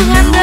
Tuhan